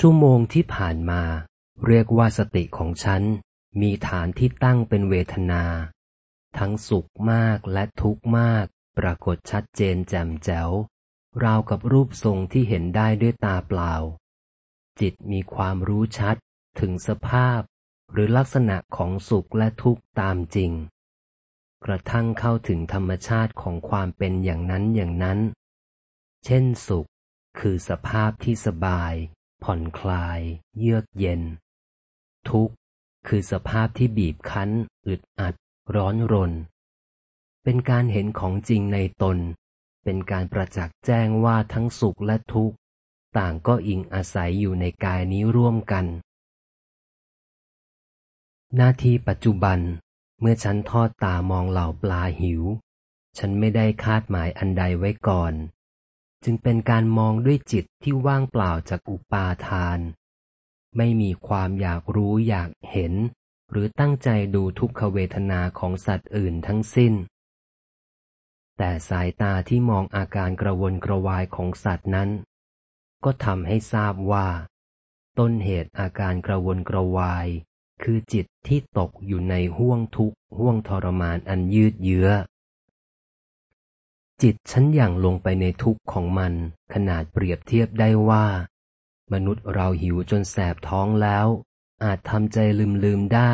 ชั่วโมงที่ผ่านมา เรียกว่าสติของฉัน มีฐานที่ตั้งเป็นเวทนา ทั้งสุขมากและทุกข์มาก ปรากฏชัดเจนแจ่มแจ๋ว ราวกับรูปทรงที่เห็นได้ด้วยตาเปล่า จิตมีความรู้ชัดถึงสภาพ หรือลักษณะของสุขและทุกข์ตามจริง กระทั่งเข้าถึงธรรมชาติของความเป็นอย่างนั้นอย่างนั้น เช่นสุข คือสภาพที่สบาย ผ่อนคลาย เยือกเย็น ทุกข์คือสภาพที่บีบคั้น อึดอัด ร้อนรน เป็นการเห็นของจริงในตน เป็นการประจักษ์แจ้งว่าทั้งสุขและทุกข์ ต่างก็อิงอาศัยอยู่ในกายนี้ร่วมกัน หน้าที่ปัจจุบันเมื่อฉันทอดตามองเหล่าปลาหิว ฉันไม่ได้คาดหมายอันใดไว้ก่อน จึงเป็นการมองด้วยจิตที่ว่างเปล่าจากอุปาทาน ไม่มีความอยากรู้อยากเห็น หรือตั้งใจดูทุกขเวทนาของสัตว์อื่นทั้งสิ้น แต่สายตาที่มองอาการกระวนกระวายของสัตว์นั้น ก็ทำให้ทราบว่า ต้นเหตุอาการกระวนกระวาย คือจิตที่ตกอยู่ในห่วงทุกข์ห่วงทรมานอันยืดเยื้อ จิตฉันอย่างลงไปในทุกข์ของมัน ขนาดเปรียบเทียบได้ว่า มนุษย์เราหิวจนแสบท้องแล้ว อาจทำใจลืมลืมได้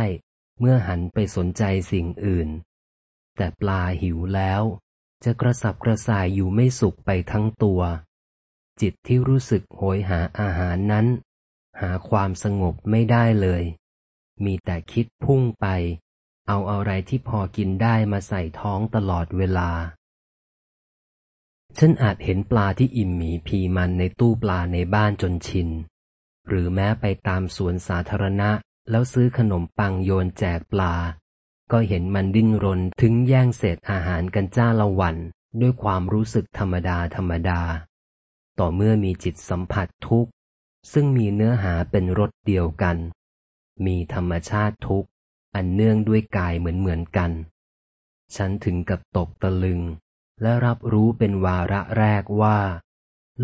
เมื่อหันไปสนใจสิ่งอื่น แต่ปลาหิวแล้ว จะกระสับกระส่ายอยู่ไม่สุขไปทั้งตัว จิตที่รู้สึกโหยหาอาหารนั้น หาความสงบไม่ได้เลย มีแต่คิดพุ่งไป เอาอะไรที่พอกินได้มาใส่ท้องตลอดเวลา ฉันอาจเห็นปลาที่อิ่มหมีพีมันในตู้ปลาในบ้านจนชิน หรือแม้ไปตามสวนสาธารณะแล้วซื้อขนมปังโยนแจกปลา ก็เห็นมันดิ้นรนถึงแย่งเศษอาหารกันจ้าละวันด้วยความรู้สึกธรรมดาธรรมดา ต่อเมื่อมีจิตสัมผัสทุกข์ ซึ่งมีเนื้อหาเป็นรสเดียวกัน มีธรรมชาติทุกข์ อันเนื่องด้วยกายเหมือนเหมือนกัน ฉันถึงกับตกตะลึง และรับรู้เป็นวาระแรกว่า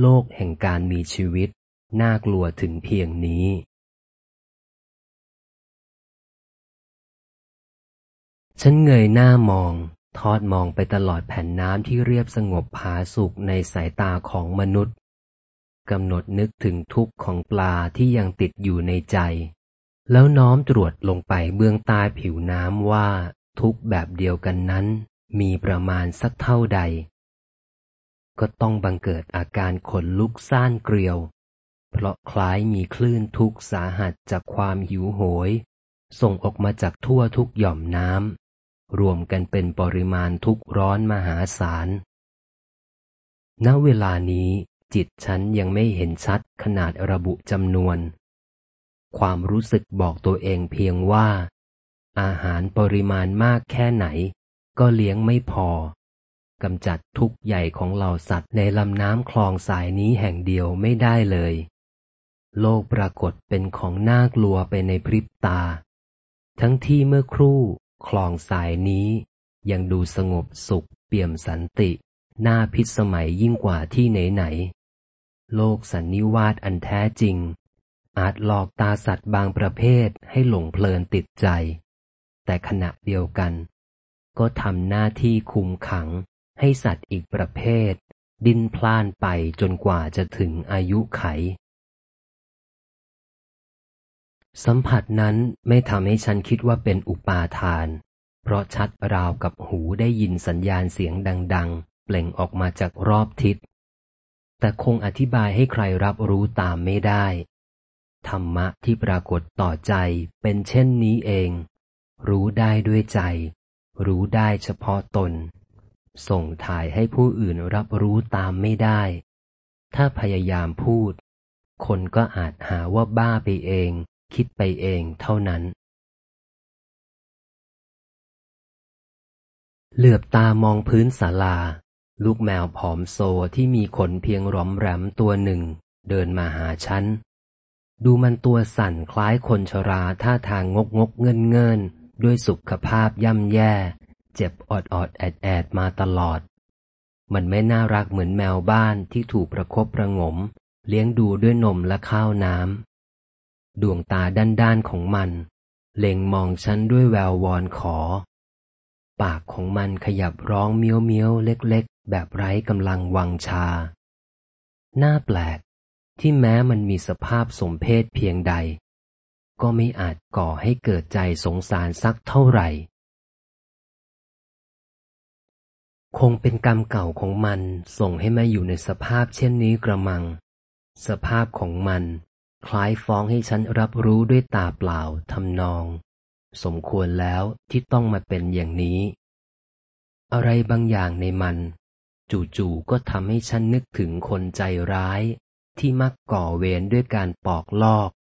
โลกแห่งการมีชีวิต น่ากลัวถึงเพียงนี้ ฉันเงยหน้ามอง ทอดมองไปตลอดแผ่นน้ำที่เรียบสงบผาสุกในสายตาของมนุษย์กำหนดนึกถึงทุกข์ของปลาที่ยังติดอยู่ในใจ แล้วน้อมตรวจลงไปเบื้องใต้ผิวน้ำว่าทุกแบบเดียวกันนั้น มีประมาณสักเท่าใด ก็ต้องบังเกิดอาการขนลุกซ่านเกลียว เพราะคล้ายมีคลื่นทุกสาหัสจากความหิวโหย ส่งออกมาจากทั่วทุกหย่อมน้ำรวมกันเป็นปริมาณทุกร้อนมหาศาล ณ เวลานี้จิตฉันยังไม่เห็นชัดขนาดระบุจำนวน ความรู้สึกบอกตัวเองเพียงว่า อาหารปริมาณมากแค่ไหน ก็เลี้ยงไม่พอกำจัดทุกใหญ่ของเหล่าสัตว์ในลำน้ำคลองสายนี้แห่งเดียวไม่ได้เลย โลกปรากฏเป็นของน่ากลัวไปในพริบตา ทั้งที่เมื่อครู่คลองสายนี้ ยังดูสงบสุขเปี่ยมสันติ น่าพิสมัยยิ่งกว่าที่ไหนๆโลกสันนิวาสอันแท้จริง อาจหลอกตาสัตว์บางประเภทให้หลงเพลินติดใจ แต่ขณะเดียวกัน ก็ทำหน้าที่คุมขัง ให้สัตว์อีกประเภท ดิ้นพล่านไปจนกว่าจะถึงอายุไข สัมผัสนั้นไม่ทำให้ฉันคิดว่าเป็นอุปาทาน เพราะชัดราวกับหูได้ยินสัญญาณเสียงดัง ๆ เปล่งออกมาจากรอบทิศ แต่คงอธิบายให้ใครรับรู้ตามไม่ได้ ธรรมะที่ปรากฏต่อใจเป็นเช่นนี้เอง รู้ได้ด้วยใจ รู้ได้เฉพาะตน ส่งถ่ายให้ผู้อื่นรับรู้ตามไม่ได้ ถ้าพยายามพูด คนก็อาจหาว่าบ้าไปเอง คิดไปเองเท่านั้น เหลือบตามองพื้นศาลา ลูกแมวผอมโซที่มีขนเพียงร้อมแรมตัวหนึ่ง เดินมาหาฉัน ดูมันตัวสั่นคล้ายคนชราท่าทางงกงกเงินเงิน ด้วยสุขภาพย่ำแย่ เจ็บอดอดแอดแอดมาตลอด มันไม่น่ารักเหมือนแมวบ้านที่ถูกประครบประงม เลี้ยงดูด้วยนมและข้าวน้ำ ดวงตาด้านๆของมัน เล็งมองฉันด้วยแวววอนขอ ปากของมันขยับร้องเมี้ยวเมี้ยวเล็กๆ แบบไร้กำลังวังชา หน้าแปลกที่แม้มันมีสภาพสมเพศเพียงใด ก็ไม่อาจก่อให้เกิดใจสงสารสักเท่าไหร่ คงเป็นกรรมเก่าของมันส่งให้มาอยู่ในสภาพเช่นนี้กระมัง สภาพของมัน คล้ายฟ้องให้ฉันรับรู้ด้วยตาเปล่าทำนอง สมควรแล้วที่ต้องมาเป็นอย่างนี้ อะไรบางอย่างในมัน จู่ๆก็ทำให้ฉันนึกถึงคนใจร้ายที่มักก่อเวรด้วยการปอกลอก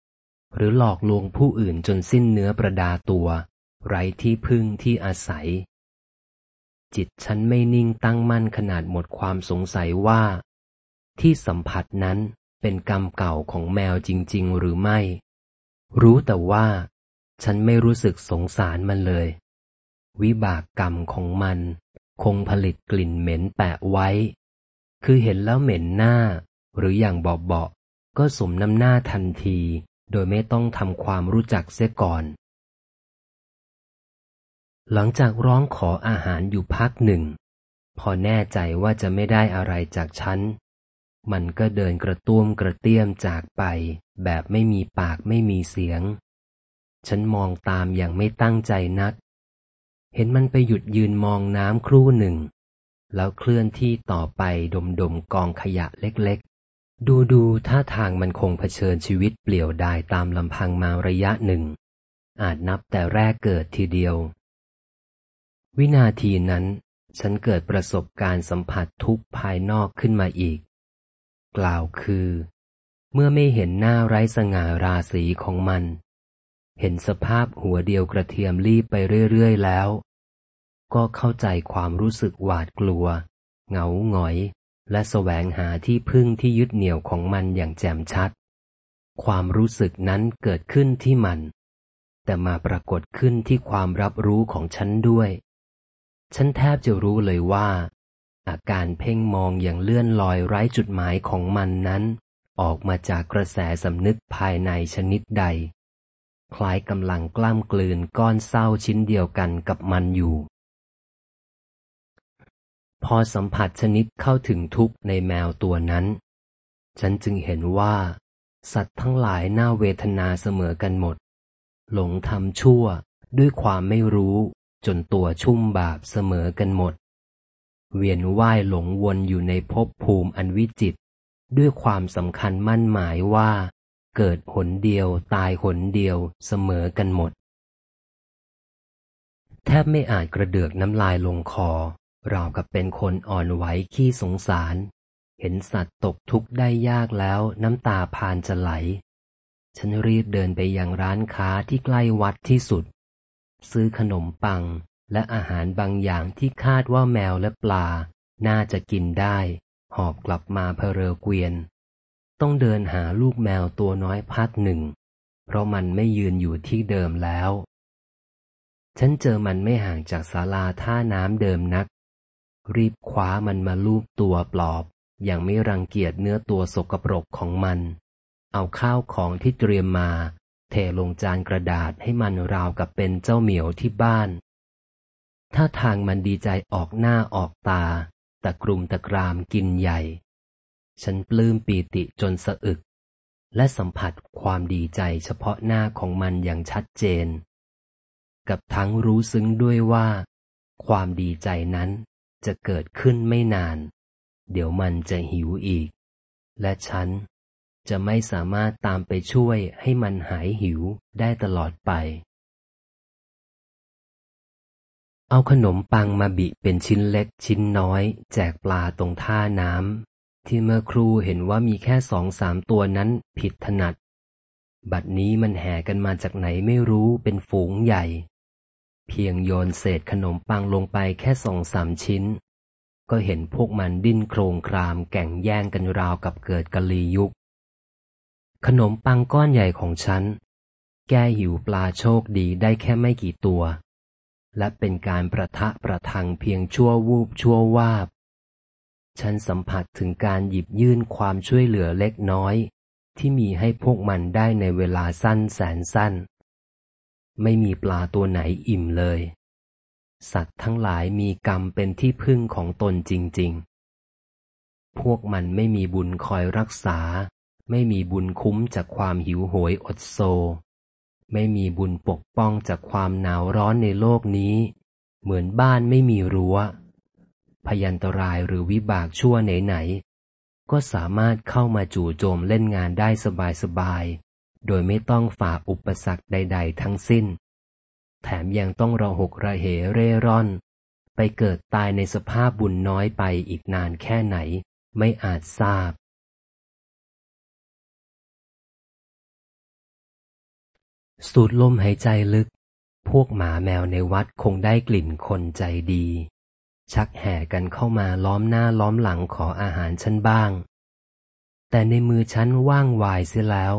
หรือหลอกลวงผู้อื่นจนสิ้นเนื้อประดาตัว ไร้ที่พึ่งที่อาศัย จิตฉันไม่นิ่งตั้งมั่นขนาดหมดความสงสัยว่า ที่สัมผัสนั้นเป็นกรรมเก่าของแมวจริง ๆ หรือไม่ รู้แต่ว่า ฉันไม่รู้สึกสงสารมันเลย วิบากกรรมของมัน คงผลิตกลิ่นเหม็นแปะไว้ คือเห็นแล้วเหม็นหน้า หรืออย่างเบาๆก็สมน้ำหน้าทันที โดยไม่ต้องทำความรู้จักเสียก่อน หลังจากร้องขออาหารอยู่พักหนึ่ง พอแน่ใจว่าจะไม่ได้อะไรจากฉัน มันก็เดินกระตุ้มกระเตี้ยมจากไป แบบไม่มีปากไม่มีเสียง ฉันมองตามอย่างไม่ตั้งใจนัก เห็นมันไปหยุดยืนมองน้ำครู่หนึ่ง แล้วเคลื่อนที่ต่อไปดมดมกองขยะเล็ก ดูดูท่าทางมันคงเผชิญชีวิตเปลี่ยวดายตามลำพังมาระยะหนึ่ง อาจนับแต่แรกเกิดทีเดียว วินาทีนั้น ฉันเกิดประสบการณ์สัมผัสทุกภายนอกขึ้นมาอีก กล่าวคือ เมื่อไม่เห็นหน้าไร้สง่าราศีของมัน เห็นสภาพหัวเดียวกระเทียมรีบไปเรื่อย ๆ แล้ว ก็เข้าใจความรู้สึกหวาดกลัว เหงาหงอย และแสวงหาที่พึ่งที่ยึดเหนี่ยวของมันอย่างแจ่มชัด ความรู้สึกนั้นเกิดขึ้นที่มัน แต่มาปรากฏขึ้นที่ความรับรู้ของฉันด้วย ฉันแทบจะรู้เลยว่า อาการเพ่งมองอย่างเลื่อนลอยไร้จุดหมายของมันนั้น ออกมาจากกระแสสำนึกภายในชนิดใด คล้ายกำลังกล้ามกลืนก้อนเศร้าชิ้นเดียวกันกับมันอยู่ พอสัมผัสชนิดเข้าถึงทุกในแมวตัวนั้น ฉันจึงเห็นว่า สัตว์ทั้งหลายน่าเวทนาเสมอกันหมด หลงทำชั่วด้วยความไม่รู้จนตัวชุ่มบาปเสมอกันหมด เวียนว่ายหลงวนอยู่ในภพภูมิอันวิจิต ด้วยความสำคัญมั่นหมายว่า เกิดหนเดียวตายหนเดียวเสมอกันหมด แทบไม่อาจกระเดือกน้ำลายลงคอ ราวกับเป็นคนอ่อนไหวขี้สงสาร เห็นสัตว์ตกทุกข์ได้ยากแล้วน้ำตาพานจะไหล ฉันรีบเดินไปยังร้านค้าที่ใกล้วัดที่สุด ซื้อขนมปังและอาหารบางอย่างที่คาดว่าแมวและปลา น่าจะกินได้ หอบกลับมาเพเรเกวียน ต้องเดินหาลูกแมวตัวน้อยพักหนึ่ง เพราะมันไม่ยืนอยู่ที่เดิมแล้ว ฉันเจอมันไม่ห่างจากศาลาท่าน้ำเดิมนัก รีบคว้ามันมาลูบตัวปลอบ อย่างไม่รังเกียจเนื้อตัวสกปรกของมัน เอาข้าวของที่เตรียมมา เทลงจานกระดาษให้มันราวกับเป็นเจ้าเหมียวที่บ้าน ถ้าทางมันดีใจออกหน้าออกตา ตะกรุมตะกรามกินใหญ่ ฉันปลื้มปีติจนสะอึก และสัมผัสความดีใจเฉพาะหน้าของมันอย่างชัดเจน กับทั้งรู้ซึ้งด้วยว่าความดีใจนั้น จะเกิดขึ้นไม่นาน เดี๋ยวมันจะหิวอีก และฉันจะไม่สามารถตามไปช่วยให้มันหายหิวได้ตลอดไป เอาขนมปังมาบิเป็นชิ้นเล็กชิ้นน้อย แจกปลาตรงท่าน้ำที่เมื่อครูเห็นว่ามีแค่สองสามตัวนั้นผิดถนัด บัดนี้มันแห่กันมาจากไหนไม่รู้เป็นฝูงใหญ่ เพียงโยนเศษขนมปังลงไปแค่สองสามชิ้น ก็เห็นพวกมันดิ้นโครงครามแก่งแย่งกันราวกับเกิดกะลียุค ขนมปังก้อนใหญ่ของฉัน แก้หิวปลาโชคดีได้แค่ไม่กี่ตัว และเป็นการประทะประทังเพียงชั่ววูบชั่ววาบ ฉันสัมผัสถึงการหยิบยื่นความช่วยเหลือเล็กน้อย ที่มีให้พวกมันได้ในเวลาสั้นแสนสั้น ไม่มีปลาตัวไหนอิ่มเลย สัตว์ทั้งหลายมีกรรมเป็นที่พึ่งของตนจริง ๆ พวกมันไม่มีบุญคอยรักษา ไม่มีบุญคุ้มจากความหิวโหยอดโซ ไม่มีบุญปกป้องจากความหนาวร้อนในโลกนี้ เหมือนบ้านไม่มีรัว้ว พยันตรายหรือวิบากชั่วไหนๆก็สามารถเข้ามาจู่โจมเล่นงานได้สบายๆ โดยไม่ต้องฝ่าอุปสรรคใด ๆ ทั้งสิ้น แถมยังต้องระหกระเหเร่ร่อน ไปเกิดตายในสภาพบุญน้อยไปอีกนานแค่ไหน ไม่อาจทราบ สูดลมหายใจลึก พวกหมาแมวในวัดคงได้กลิ่นคนใจดี ชักแห่กันเข้ามาล้อมหน้าล้อมหลังขออาหารฉันบ้าง แต่ในมือฉันว่างวายเสียแล้ว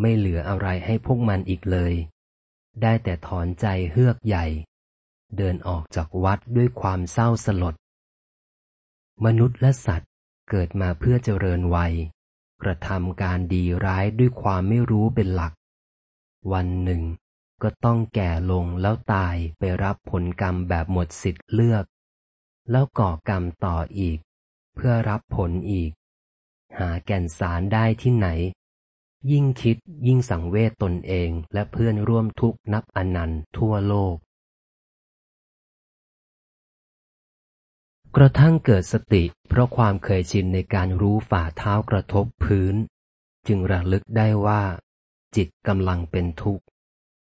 ไม่เหลืออะไรให้พวกมันอีกเลย ได้แต่ถอนใจเฮือกใหญ่ เดินออกจากวัดด้วยความเศร้าสลด มนุษย์และสัตว์เกิดมาเพื่อเจริญวัย กระทำการดีร้ายด้วยความไม่รู้เป็นหลัก วันหนึ่ง ก็ต้องแก่ลงแล้วตายไปรับผลกรรมแบบหมดสิทธิ์เลือก แล้วก่อกรรมต่ออีก เพื่อรับผลอีก หาแก่นสารได้ที่ไหน ยิ่งคิดยิ่งสังเวชตนเองและเพื่อนร่วมทุกนับอนันต์ทั่วโลก กระทั่งเกิดสติ เพราะความเคยชินในการรู้ฝ่าเท้ากระทบพื้น จึงระลึกได้ว่า จิตกำลังเป็นทุกข์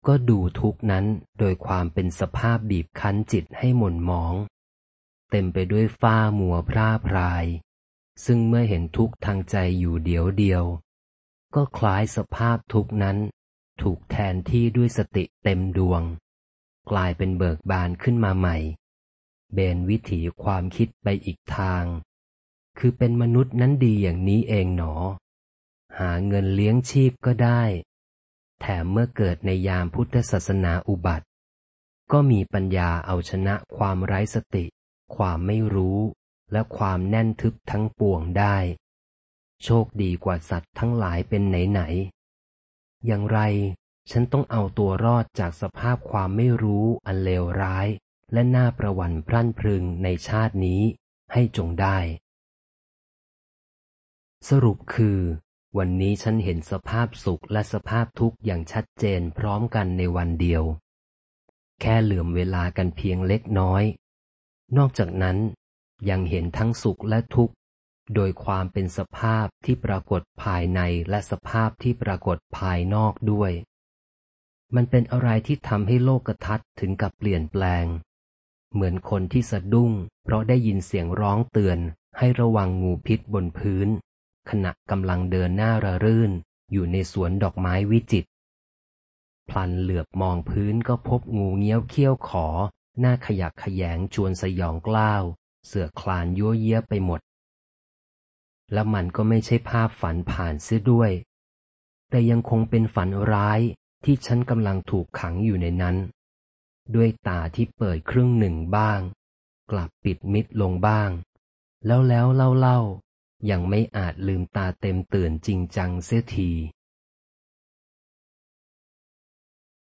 ก็ดูทุกข์นั้นโดยความเป็นสภาพบีบคั้นจิตให้หม่นหมอง เต็มไปด้วยฝ้ามัวพร่าพราย ซึ่งเมื่อเห็นทุกข์ทางใจอยู่เดียวเดียว ก็คล้ายสภาพทุกนั้น ถูกแทนที่ด้วยสติเต็มดวง กลายเป็นเบิกบานขึ้นมาใหม่ เบนวิถีความคิดไปอีกทาง คือเป็นมนุษย์นั้นดีอย่างนี้เองหนอ หาเงินเลี้ยงชีพก็ได้ แถมเมื่อเกิดในยามพุทธศาสนาอุบัติ ก็มีปัญญาเอาชนะความไร้สติ ความไม่รู้และความแน่นทึบทั้งปวงได้ โชคดีกว่าสัตว์ทั้งหลายเป็นไหนๆ อย่างไร ฉันต้องเอาตัวรอดจากสภาพความไม่รู้อันเลวร้าย และน่าประวันพรั่นพรึงในชาตินี้ให้จงได้ สรุปคือ วันนี้ฉันเห็นสภาพสุขและสภาพทุกข์อย่างชัดเจนพร้อมกันในวันเดียว แค่เหลื่อมเวลากันเพียงเล็กน้อย นอกจากนั้นยังเห็นทั้งสุขและทุกข์ โดยความเป็นสภาพที่ปรากฏภายในและสภาพที่ปรากฏภายนอกด้วย มันเป็นอะไรที่ทำให้โลกทัศน์ถึงกับเปลี่ยนแปลง เหมือนคนที่สะดุ้ง เพราะได้ยินเสียงร้องเตือน ให้ระวังงูพิษบนพื้น ขณะกำลังเดินหน้าระรื่น อยู่ในสวนดอกไม้วิจิตรพลันเหลือบมองพื้นก็พบงูเงี้ยวเขี้ยวขอ หน้าขยักขยงชวนสยองกล้าว เสือคลานยั่วเยี้ยไปหมด และมันก็ไม่ใช่ภาพฝันผ่านเสียด้วย แต่ยังคงเป็นฝันร้ายที่ฉันกำลังถูกขังอยู่ในนั้น ด้วยตาที่เปิดครึ่งหนึ่งบ้าง กลับปิดมิดลงบ้าง แล้วแล้วเล่าเล่ายังไม่อาจลืมตาเต็มตื่นจริงจังเสียที